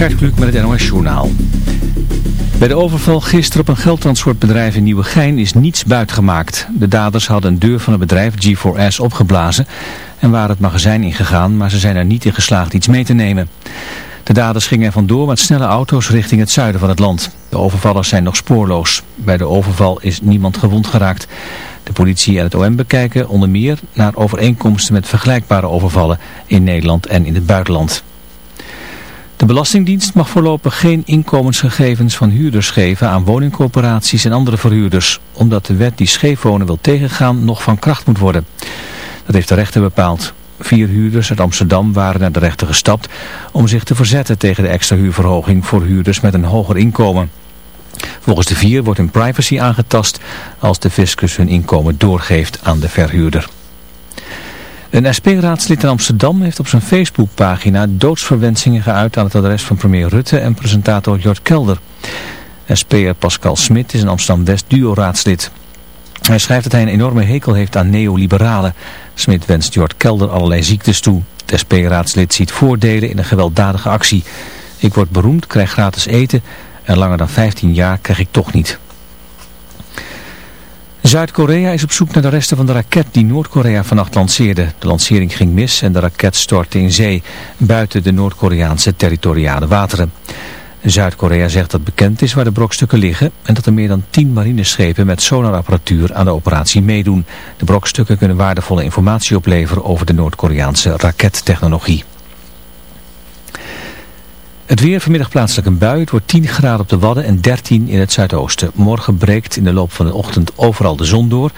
Gert Kluk met het NOS Journaal. Bij de overval gisteren op een geldtransportbedrijf in Nieuwegein is niets buitgemaakt. De daders hadden een deur van het bedrijf G4S opgeblazen en waren het magazijn ingegaan, maar ze zijn er niet in geslaagd iets mee te nemen. De daders gingen er vandoor met snelle auto's richting het zuiden van het land. De overvallers zijn nog spoorloos. Bij de overval is niemand gewond geraakt. De politie en het OM bekijken onder meer naar overeenkomsten met vergelijkbare overvallen in Nederland en in het buitenland. De Belastingdienst mag voorlopig geen inkomensgegevens van huurders geven aan woningcorporaties en andere verhuurders, omdat de wet die scheefwonen wil tegengaan nog van kracht moet worden. Dat heeft de rechter bepaald. Vier huurders uit Amsterdam waren naar de rechter gestapt om zich te verzetten tegen de extra huurverhoging voor huurders met een hoger inkomen. Volgens de vier wordt hun privacy aangetast als de fiscus hun inkomen doorgeeft aan de verhuurder. Een SP-raadslid in Amsterdam heeft op zijn Facebookpagina doodsverwensingen geuit aan het adres van premier Rutte en presentator Jort Kelder. SP'er Pascal Smit is een Amsterdam-West duo-raadslid. Hij schrijft dat hij een enorme hekel heeft aan neoliberalen. Smit wenst Jort Kelder allerlei ziektes toe. Het SP-raadslid ziet voordelen in een gewelddadige actie. Ik word beroemd, krijg gratis eten en langer dan 15 jaar krijg ik toch niet. Zuid-Korea is op zoek naar de resten van de raket die Noord-Korea vannacht lanceerde. De lancering ging mis en de raket stortte in zee, buiten de Noord-Koreaanse territoriale wateren. Zuid-Korea zegt dat bekend is waar de brokstukken liggen en dat er meer dan 10 marineschepen met sonarapparatuur aan de operatie meedoen. De brokstukken kunnen waardevolle informatie opleveren over de Noord-Koreaanse rakettechnologie. Het weer vanmiddag plaatselijk een bui. Het wordt 10 graden op de Wadden en 13 in het zuidoosten. Morgen breekt in de loop van de ochtend overal de zon door,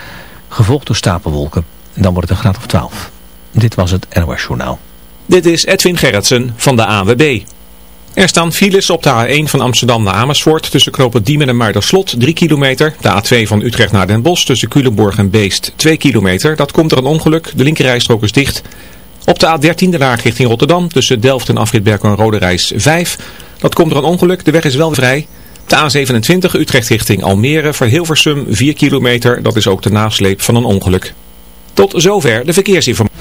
gevolgd door stapelwolken. En dan wordt het een graad of 12. Dit was het NOS Journaal. Dit is Edwin Gerritsen van de ANWB. Er staan files op de A1 van Amsterdam naar Amersfoort tussen knopen Diemen en Muiderslot 3 kilometer. De A2 van Utrecht naar Den Bosch tussen Culemborg en Beest 2 kilometer. Dat komt er een ongeluk, de linkerrijstrook is dicht. Op de A13 de laag richting Rotterdam tussen Delft en Afrit en Rode Reis 5. Dat komt er een ongeluk, de weg is wel vrij. De A27 Utrecht richting Almere voor Hilversum 4 kilometer. Dat is ook de nasleep van een ongeluk. Tot zover de verkeersinformatie.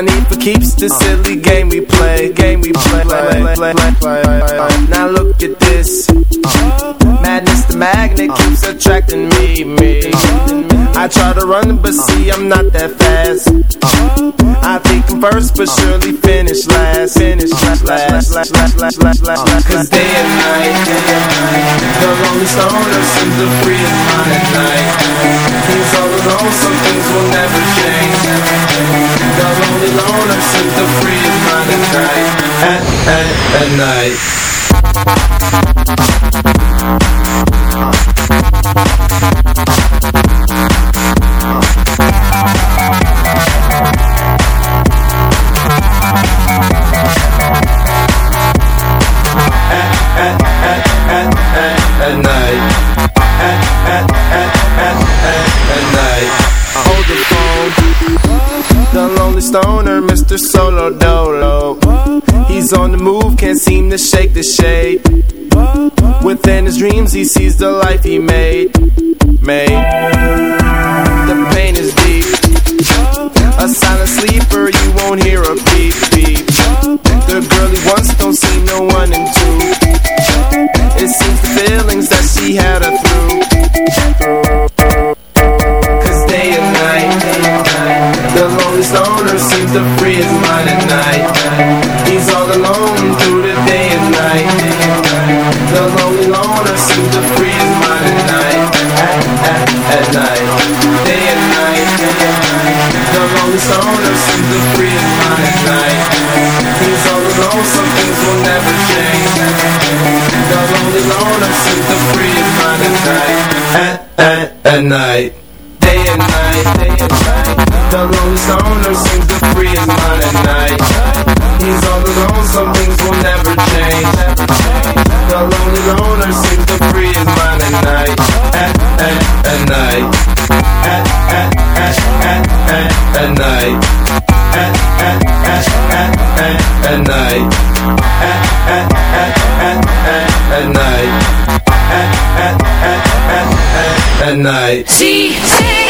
Need for keeps this uh. silly game we play, game we play. Uh. play, play, play, play. Uh. Now look at this. Madness, the magnet keeps attracting me, me. I try to run, but see I'm not that fast. I first, but surely finish last. Finish last, last, last, last, last, last, last, last. Cause day and night, the lonely stoner seems to free his at night. He's all alone, some things will never change. The lonely loner seems to free his at night. At, at, at night. The shade. Within his dreams, he sees the life he made. Made. The pain is deep. A silent sleeper, you won't hear a beep beep. The girl he wants don't see no one in two. It seems the feelings that she had her through. Cause day and night, the lonely stoner seems to free his mind at night. lonely loner since the free of mind at night. At, at, at night. Day and night, day and night. The lonely loner seems the free of mind at night. He's all alone, some things will never change. The lonely loner seems the free of mind at night. At, at, at night. At, at, at, at, at, at night at, at, at, at, at, at night. At, at, at, at, at, at night. At, at, at, at, at, at night. See, see.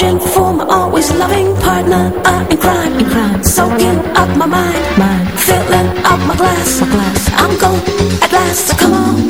Head. Reaching for my always loving partner uh, in crime, in crime. Soaking up my mind, mind. Filling up my glass, my glass. I'm gone at last. Come on.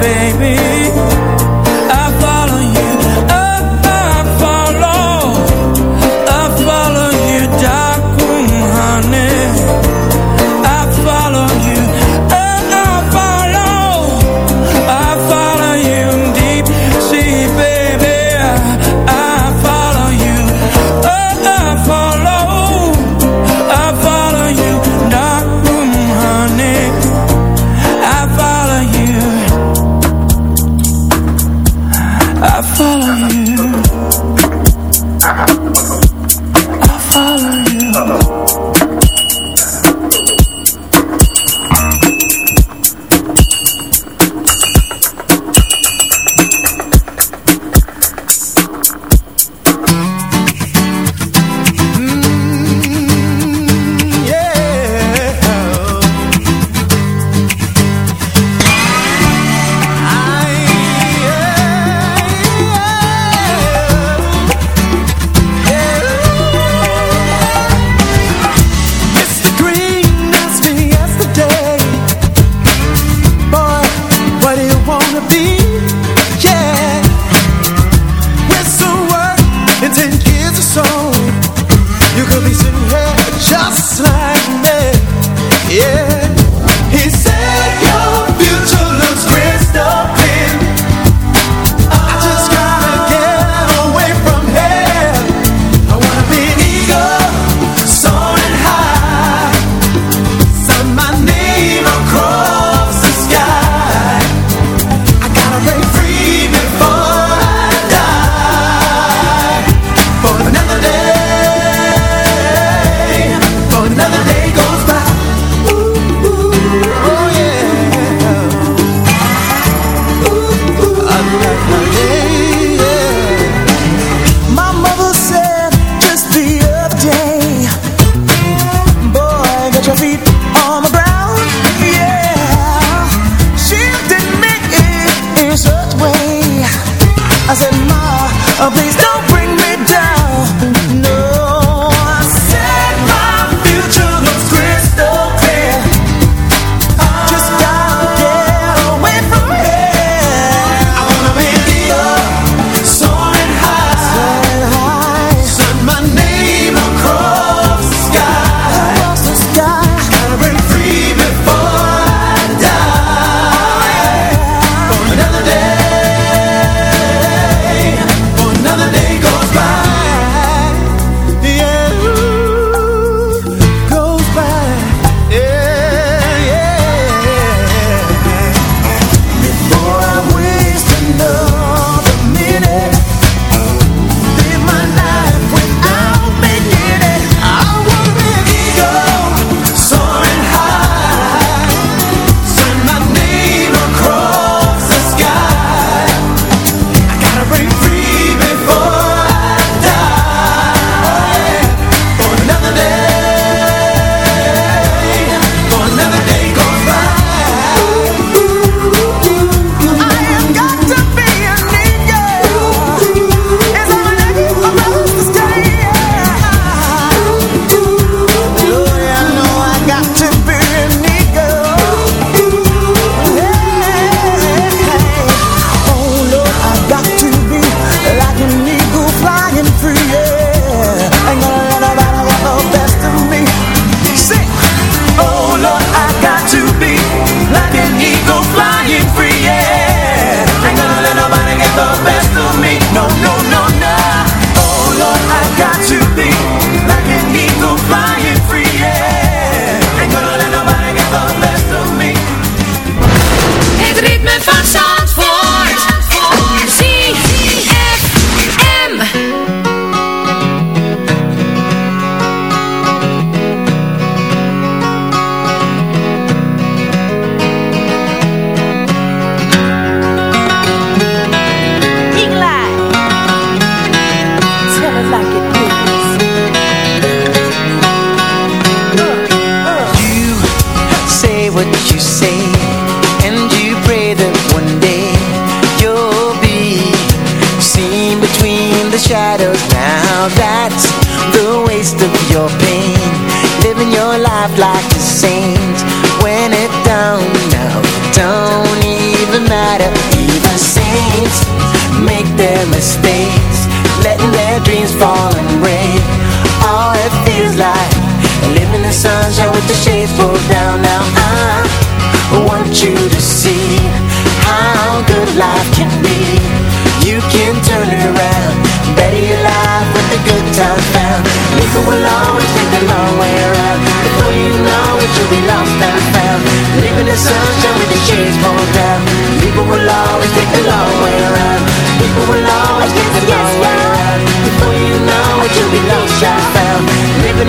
baby.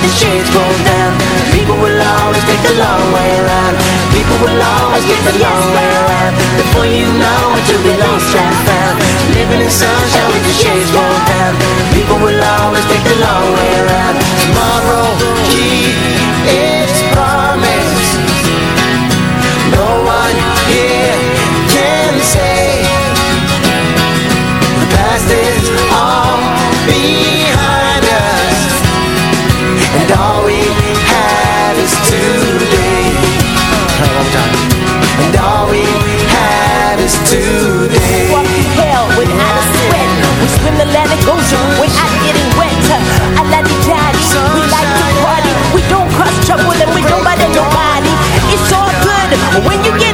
the shades pull down. People will always take the long way around. People will always get the long way around. Before you know it, you'll be lost and found. Living in sunshine with the shades pulled down. People will always take the long way around. Tomorrow, keep When it goes without getting wetter. I love the daddy, we like to party. We don't cross trouble and we don't bother nobody. It's all good when you get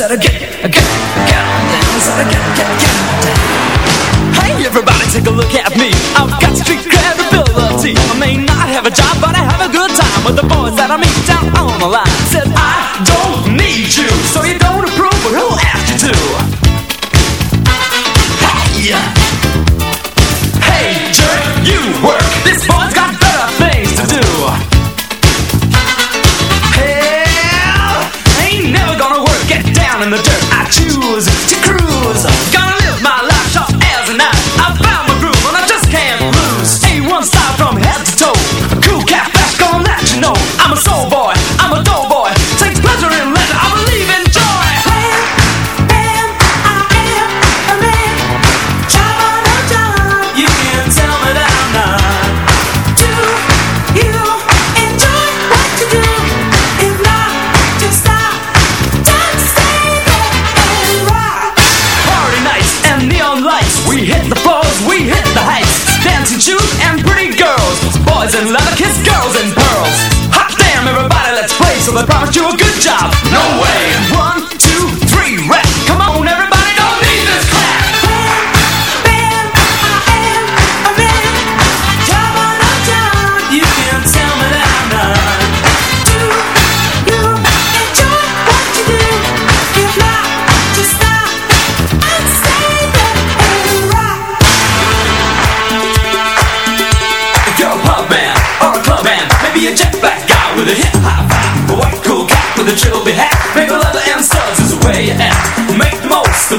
said get, get, get on down. Said get, get, get down. Hey everybody, take a look at me. I've got street credibility. I may not have a job, but I have a good time with the boys that I meet down on the line. Said I don't I promised you a good job. No way.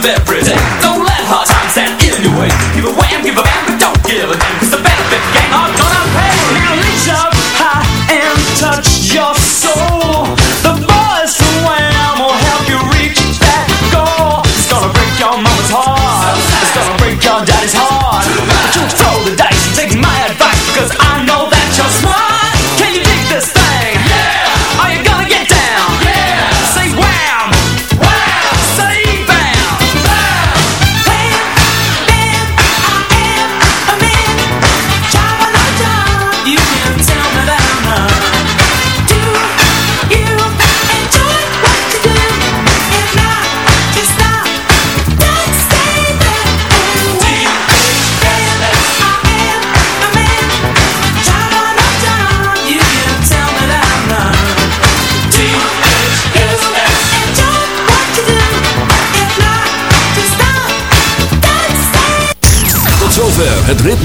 every day.